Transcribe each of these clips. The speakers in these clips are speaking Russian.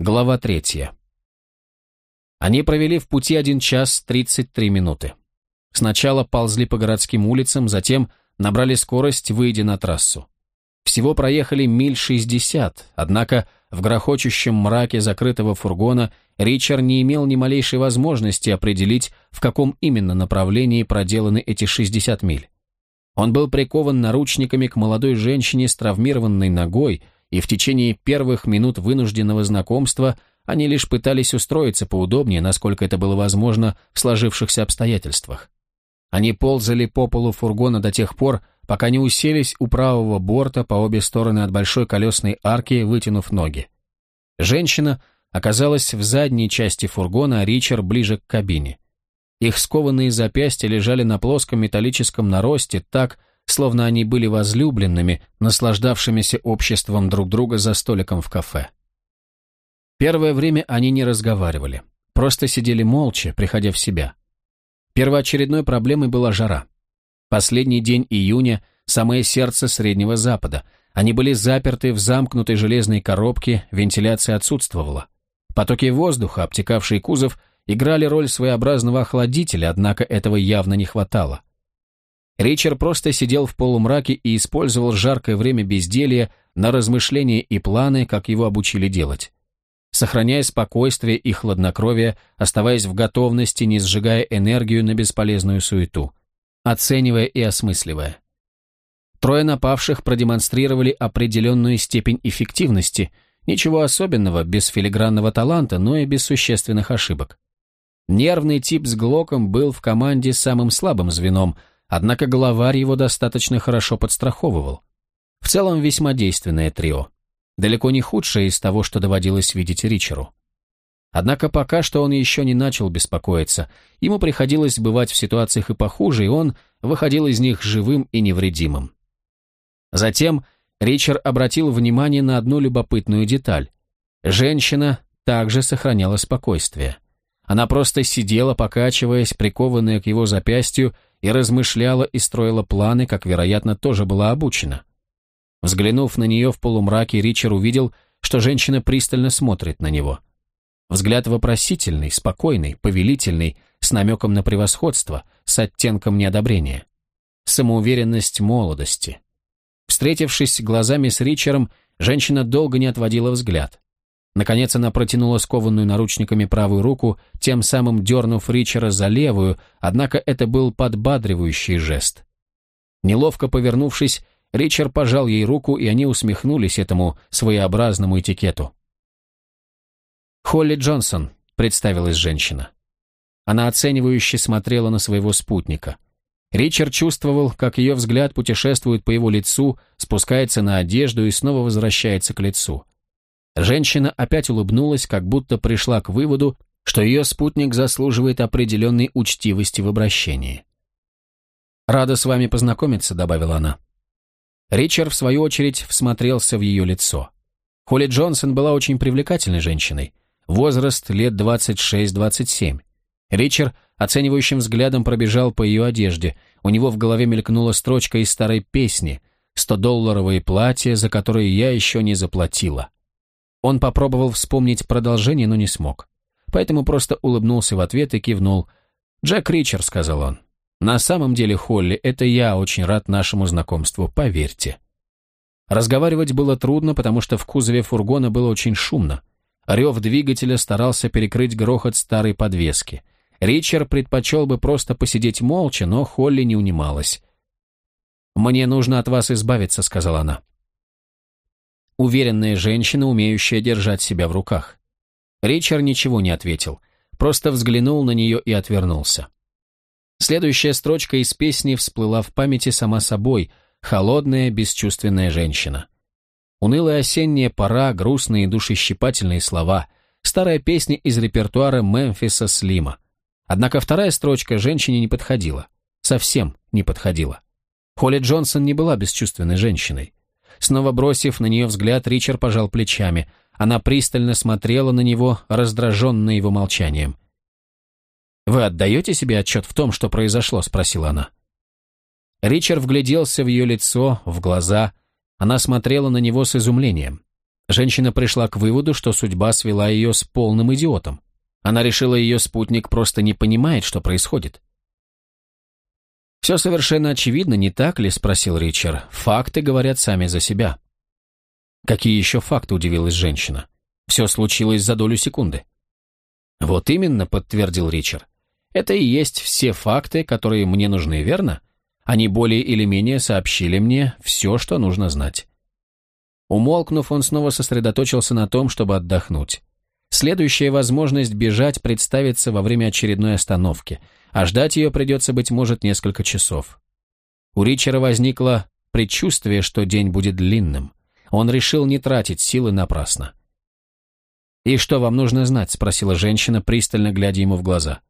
Глава третья. Они провели в пути один час тридцать три минуты. Сначала ползли по городским улицам, затем набрали скорость, выйдя на трассу. Всего проехали миль шестьдесят, однако в грохочущем мраке закрытого фургона Ричард не имел ни малейшей возможности определить, в каком именно направлении проделаны эти шестьдесят миль. Он был прикован наручниками к молодой женщине с травмированной ногой, и в течение первых минут вынужденного знакомства они лишь пытались устроиться поудобнее, насколько это было возможно в сложившихся обстоятельствах. Они ползали по полу фургона до тех пор, пока не уселись у правого борта по обе стороны от большой колесной арки, вытянув ноги. Женщина оказалась в задней части фургона, а Ричард ближе к кабине. Их скованные запястья лежали на плоском металлическом наросте так, словно они были возлюбленными, наслаждавшимися обществом друг друга за столиком в кафе. Первое время они не разговаривали, просто сидели молча, приходя в себя. Первоочередной проблемой была жара. Последний день июня – самое сердце Среднего Запада. Они были заперты в замкнутой железной коробке, вентиляция отсутствовала. Потоки воздуха, обтекавшие кузов, играли роль своеобразного охладителя, однако этого явно не хватало. Ричард просто сидел в полумраке и использовал жаркое время безделья на размышления и планы, как его обучили делать. Сохраняя спокойствие и хладнокровие, оставаясь в готовности, не сжигая энергию на бесполезную суету, оценивая и осмысливая. Трое напавших продемонстрировали определенную степень эффективности, ничего особенного, без филигранного таланта, но и без существенных ошибок. Нервный тип с Глоком был в команде самым слабым звеном – Однако главарь его достаточно хорошо подстраховывал. В целом весьма действенное трио. Далеко не худшее из того, что доводилось видеть Ричеру. Однако пока что он еще не начал беспокоиться. Ему приходилось бывать в ситуациях и похуже, и он выходил из них живым и невредимым. Затем Ричард обратил внимание на одну любопытную деталь. Женщина также сохраняла спокойствие. Она просто сидела, покачиваясь, прикованная к его запястью, и размышляла и строила планы, как, вероятно, тоже была обучена. Взглянув на нее в полумраке, Ричард увидел, что женщина пристально смотрит на него. Взгляд вопросительный, спокойный, повелительный, с намеком на превосходство, с оттенком неодобрения. Самоуверенность молодости. Встретившись глазами с Ричером, женщина долго не отводила взгляд. Наконец она протянула скованную наручниками правую руку, тем самым дернув Ричера за левую, однако это был подбадривающий жест. Неловко повернувшись, Ричард пожал ей руку, и они усмехнулись этому своеобразному этикету. «Холли Джонсон», — представилась женщина. Она оценивающе смотрела на своего спутника. Ричард чувствовал, как ее взгляд путешествует по его лицу, спускается на одежду и снова возвращается к лицу. Женщина опять улыбнулась, как будто пришла к выводу, что ее спутник заслуживает определенной учтивости в обращении. «Рада с вами познакомиться», — добавила она. Ричард, в свою очередь, всмотрелся в ее лицо. Холли Джонсон была очень привлекательной женщиной. Возраст лет 26-27. Ричард оценивающим взглядом пробежал по ее одежде. У него в голове мелькнула строчка из старой песни «100-долларовые платья, за которые я еще не заплатила». Он попробовал вспомнить продолжение, но не смог. Поэтому просто улыбнулся в ответ и кивнул. «Джек Ричард», — сказал он. «На самом деле, Холли, это я очень рад нашему знакомству, поверьте». Разговаривать было трудно, потому что в кузове фургона было очень шумно. Рев двигателя старался перекрыть грохот старой подвески. Ричард предпочел бы просто посидеть молча, но Холли не унималась. «Мне нужно от вас избавиться», — сказала она. Уверенная женщина, умеющая держать себя в руках. Ричард ничего не ответил, просто взглянул на нее и отвернулся. Следующая строчка из песни всплыла в памяти сама собой, холодная, бесчувственная женщина. Унылая осенняя пора, грустные душещипательные слова, старая песня из репертуара Мемфиса Слима. Однако вторая строчка женщине не подходила. Совсем не подходила. Холли Джонсон не была бесчувственной женщиной. Снова бросив на нее взгляд, Ричард пожал плечами. Она пристально смотрела на него, раздраженная его молчанием. «Вы отдаете себе отчет в том, что произошло?» — спросила она. Ричард вгляделся в ее лицо, в глаза. Она смотрела на него с изумлением. Женщина пришла к выводу, что судьба свела ее с полным идиотом. Она решила, ее спутник просто не понимает, что происходит. «Все совершенно очевидно, не так ли?» – спросил Ричард. «Факты говорят сами за себя». «Какие еще факты?» – удивилась женщина. «Все случилось за долю секунды». «Вот именно», – подтвердил Ричард. «Это и есть все факты, которые мне нужны, верно? Они более или менее сообщили мне все, что нужно знать». Умолкнув, он снова сосредоточился на том, чтобы отдохнуть. Следующая возможность бежать представится во время очередной остановки, а ждать ее придется, быть может, несколько часов. У Ричера возникло предчувствие, что день будет длинным. Он решил не тратить силы напрасно. «И что вам нужно знать?» – спросила женщина, пристально глядя ему в глаза.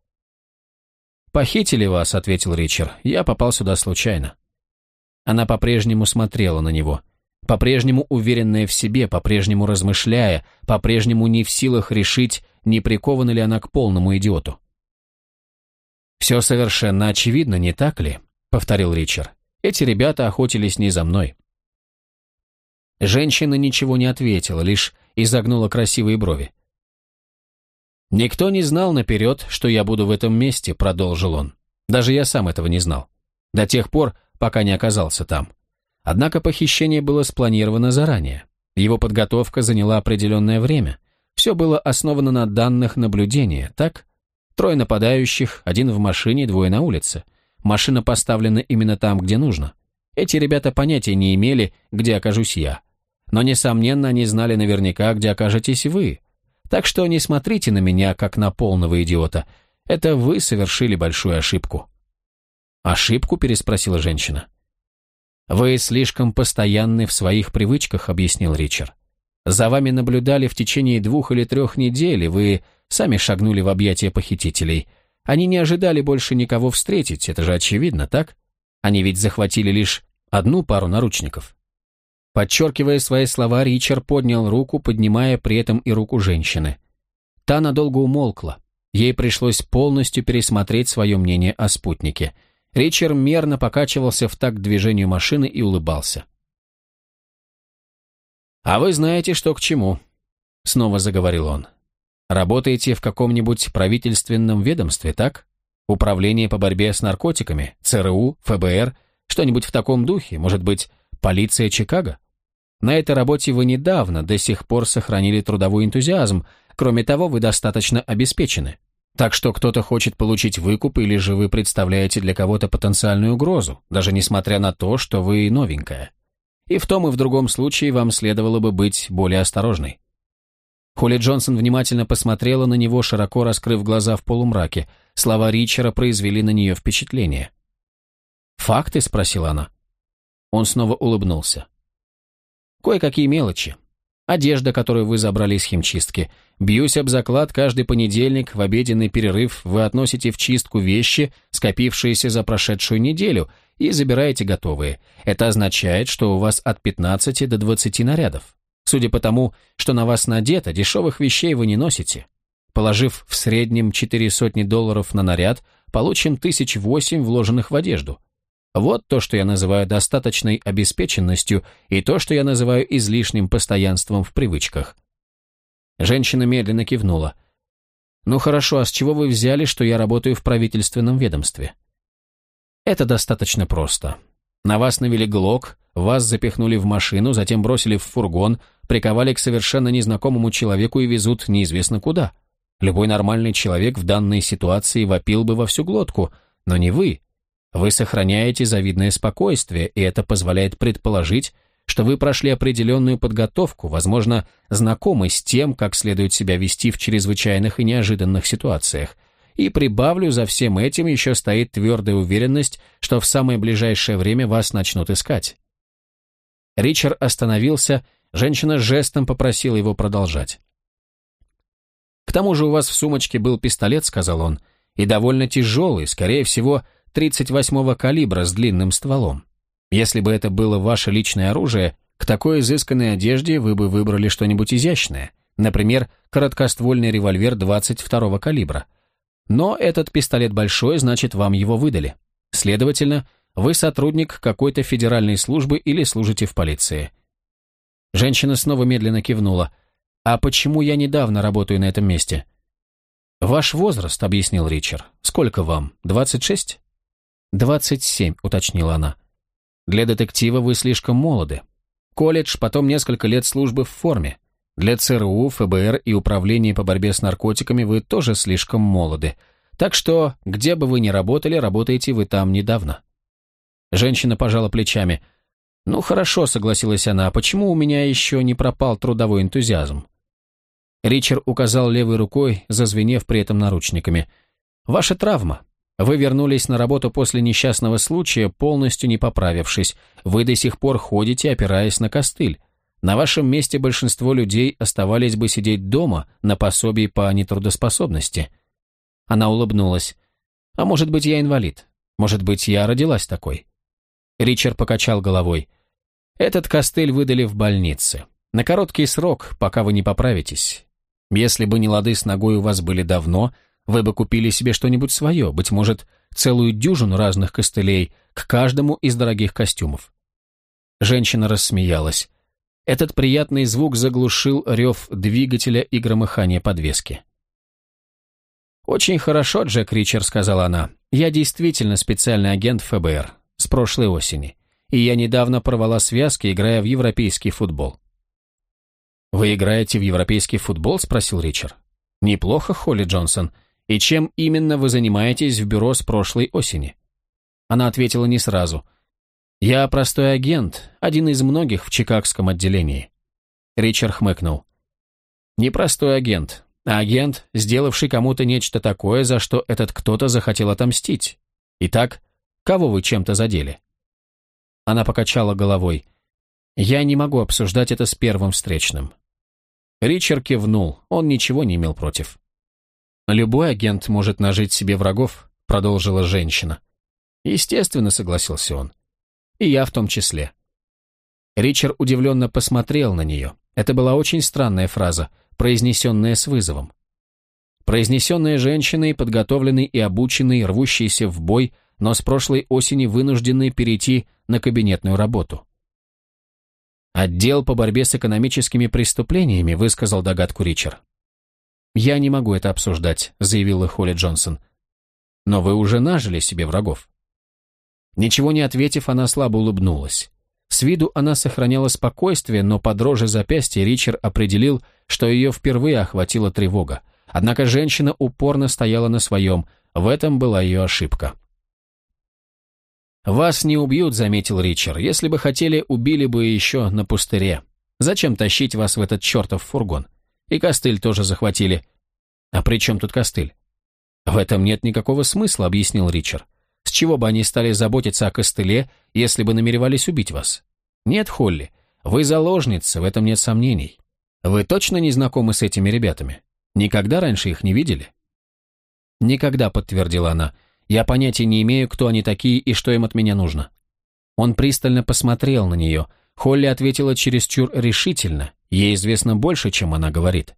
«Похитили вас», – ответил Ричард. «Я попал сюда случайно». Она по-прежнему смотрела на него – по-прежнему уверенная в себе, по-прежнему размышляя, по-прежнему не в силах решить, не прикована ли она к полному идиоту. «Все совершенно очевидно, не так ли?» — повторил Ричард. «Эти ребята охотились не за мной». Женщина ничего не ответила, лишь изогнула красивые брови. «Никто не знал наперед, что я буду в этом месте», — продолжил он. «Даже я сам этого не знал. До тех пор, пока не оказался там. Однако похищение было спланировано заранее. Его подготовка заняла определенное время. Все было основано на данных наблюдения, так? Трое нападающих, один в машине, двое на улице. Машина поставлена именно там, где нужно. Эти ребята понятия не имели, где окажусь я. Но, несомненно, они знали наверняка, где окажетесь вы. Так что не смотрите на меня, как на полного идиота. Это вы совершили большую ошибку». «Ошибку?» – переспросила женщина. «Вы слишком постоянны в своих привычках», — объяснил Ричард. «За вами наблюдали в течение двух или трех недель, и вы сами шагнули в объятия похитителей. Они не ожидали больше никого встретить, это же очевидно, так? Они ведь захватили лишь одну пару наручников». Подчеркивая свои слова, Ричард поднял руку, поднимая при этом и руку женщины. Та надолго умолкла. Ей пришлось полностью пересмотреть свое мнение о спутнике — Ричард мерно покачивался в такт движению машины и улыбался. «А вы знаете, что к чему», — снова заговорил он. «Работаете в каком-нибудь правительственном ведомстве, так? Управление по борьбе с наркотиками, ЦРУ, ФБР, что-нибудь в таком духе, может быть, полиция Чикаго? На этой работе вы недавно до сих пор сохранили трудовой энтузиазм, кроме того, вы достаточно обеспечены. Так что кто-то хочет получить выкуп, или же вы представляете для кого-то потенциальную угрозу, даже несмотря на то, что вы новенькая. И в том и в другом случае вам следовало бы быть более осторожной. Холли Джонсон внимательно посмотрела на него, широко раскрыв глаза в полумраке. Слова Ричера произвели на нее впечатление. «Факты?» — спросила она. Он снова улыбнулся. «Кое-какие мелочи. Одежда, которую вы забрали из химчистки. Бьюсь об заклад, каждый понедельник в обеденный перерыв вы относите в чистку вещи, скопившиеся за прошедшую неделю, и забираете готовые. Это означает, что у вас от 15 до 20 нарядов. Судя по тому, что на вас надето, дешевых вещей вы не носите. Положив в среднем 4 сотни долларов на наряд, получим тысяч восемь вложенных в одежду. Вот то, что я называю достаточной обеспеченностью, и то, что я называю излишним постоянством в привычках. Женщина медленно кивнула. «Ну хорошо, а с чего вы взяли, что я работаю в правительственном ведомстве?» «Это достаточно просто. На вас навели глок, вас запихнули в машину, затем бросили в фургон, приковали к совершенно незнакомому человеку и везут неизвестно куда. Любой нормальный человек в данной ситуации вопил бы во всю глотку, но не вы, вы сохраняете завидное спокойствие, и это позволяет предположить, что вы прошли определенную подготовку, возможно, знакомы с тем, как следует себя вести в чрезвычайных и неожиданных ситуациях. И прибавлю, за всем этим еще стоит твердая уверенность, что в самое ближайшее время вас начнут искать. Ричард остановился, женщина жестом попросила его продолжать. «К тому же у вас в сумочке был пистолет», — сказал он, — «и довольно тяжелый, скорее всего, 38-го калибра с длинным стволом. Если бы это было ваше личное оружие, к такой изысканной одежде вы бы выбрали что-нибудь изящное, например, короткоствольный револьвер 22-го калибра. Но этот пистолет большой, значит, вам его выдали. Следовательно, вы сотрудник какой-то федеральной службы или служите в полиции. Женщина снова медленно кивнула. «А почему я недавно работаю на этом месте?» «Ваш возраст», — объяснил Ричард. «Сколько вам? Двадцать шесть?» «Двадцать семь», — уточнила она. «Для детектива вы слишком молоды. Колледж, потом несколько лет службы в форме. Для ЦРУ, ФБР и Управления по борьбе с наркотиками вы тоже слишком молоды. Так что, где бы вы ни работали, работаете вы там недавно». Женщина пожала плечами. «Ну хорошо», — согласилась она, — «почему у меня еще не пропал трудовой энтузиазм?» Ричард указал левой рукой, зазвенев при этом наручниками. «Ваша травма. Вы вернулись на работу после несчастного случая, полностью не поправившись. Вы до сих пор ходите, опираясь на костыль. На вашем месте большинство людей оставались бы сидеть дома на пособии по нетрудоспособности». Она улыбнулась. «А может быть, я инвалид? Может быть, я родилась такой?» Ричард покачал головой. «Этот костыль выдали в больнице. На короткий срок, пока вы не поправитесь. Если бы не лады с ногой у вас были давно, вы бы купили себе что-нибудь свое, быть может, целую дюжину разных костылей к каждому из дорогих костюмов». Женщина рассмеялась. Этот приятный звук заглушил рев двигателя и громыхание подвески. «Очень хорошо, Джек Ричард», — сказала она. «Я действительно специальный агент ФБР с прошлой осени, и я недавно порвала связки, играя в европейский футбол». «Вы играете в европейский футбол?» – спросил Ричард. «Неплохо, Холли Джонсон. И чем именно вы занимаетесь в бюро с прошлой осени?» Она ответила не сразу. «Я простой агент, один из многих в чикагском отделении». Ричард хмыкнул. «Не простой агент, а агент, сделавший кому-то нечто такое, за что этот кто-то захотел отомстить. Итак, Кого вы чем-то задели?» Она покачала головой. «Я не могу обсуждать это с первым встречным». Ричард кивнул, он ничего не имел против. «Любой агент может нажить себе врагов», — продолжила женщина. «Естественно», — согласился он. «И я в том числе». Ричард удивленно посмотрел на нее. Это была очень странная фраза, произнесенная с вызовом. Произнесенная женщиной, подготовленной и обученной, рвущейся в бой, но с прошлой осени вынуждены перейти на кабинетную работу. «Отдел по борьбе с экономическими преступлениями», высказал догадку Ричард. «Я не могу это обсуждать», заявила Холли Джонсон. «Но вы уже нажили себе врагов». Ничего не ответив, она слабо улыбнулась. С виду она сохраняла спокойствие, но под дрожи запястья Ричард определил, что ее впервые охватила тревога. Однако женщина упорно стояла на своем, в этом была ее ошибка. «Вас не убьют», — заметил Ричард. «Если бы хотели, убили бы еще на пустыре. Зачем тащить вас в этот чертов фургон? И костыль тоже захватили». «А при чем тут костыль?» «В этом нет никакого смысла», — объяснил Ричард. «С чего бы они стали заботиться о костыле, если бы намеревались убить вас?» «Нет, Холли, вы заложница, в этом нет сомнений. Вы точно не знакомы с этими ребятами? Никогда раньше их не видели?» «Никогда», — подтвердила она. Я понятия не имею, кто они такие и что им от меня нужно». Он пристально посмотрел на нее. Холли ответила чересчур решительно. Ей известно больше, чем она говорит.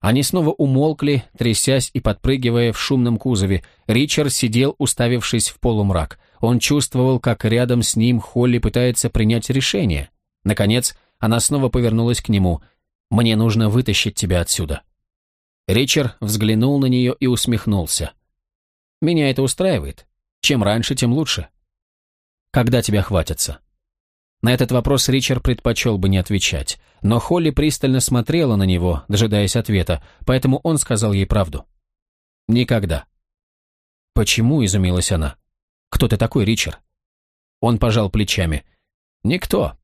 Они снова умолкли, трясясь и подпрыгивая в шумном кузове. Ричард сидел, уставившись в полумрак. Он чувствовал, как рядом с ним Холли пытается принять решение. Наконец, она снова повернулась к нему. «Мне нужно вытащить тебя отсюда». Ричард взглянул на нее и усмехнулся. Меня это устраивает. Чем раньше, тем лучше. Когда тебя хватится? На этот вопрос Ричард предпочел бы не отвечать, но Холли пристально смотрела на него, дожидаясь ответа, поэтому он сказал ей правду. «Никогда». «Почему?» – изумилась она. «Кто ты такой, Ричард?» Он пожал плечами. «Никто».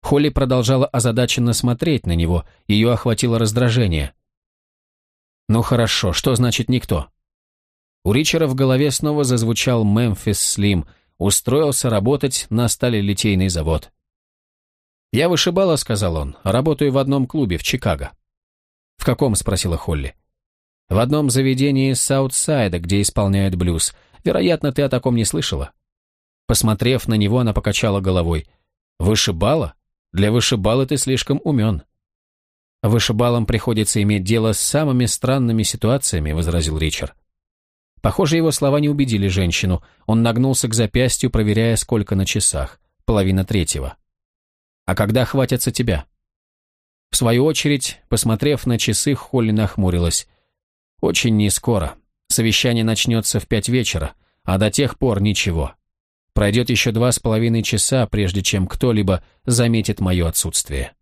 Холли продолжала озадаченно смотреть на него, ее охватило раздражение. «Ну хорошо, что значит никто?» У Ричера в голове снова зазвучал «Мемфис Слим», устроился работать на сталелитейный завод. «Я вышибала», — сказал он, — «работаю в одном клубе в Чикаго». «В каком?» — спросила Холли. «В одном заведении Саутсайда, где исполняют блюз. Вероятно, ты о таком не слышала». Посмотрев на него, она покачала головой. «Вышибала? Для вышибала ты слишком умен». «Вышибалам приходится иметь дело с самыми странными ситуациями», — возразил Ричард. Похоже, его слова не убедили женщину. Он нагнулся к запястью, проверяя, сколько на часах. Половина третьего. А когда хватятся тебя? В свою очередь, посмотрев на часы, Холли нахмурилась. Очень не скоро. Совещание начнется в пять вечера, а до тех пор ничего. Пройдет еще два с половиной часа, прежде чем кто-либо заметит мое отсутствие.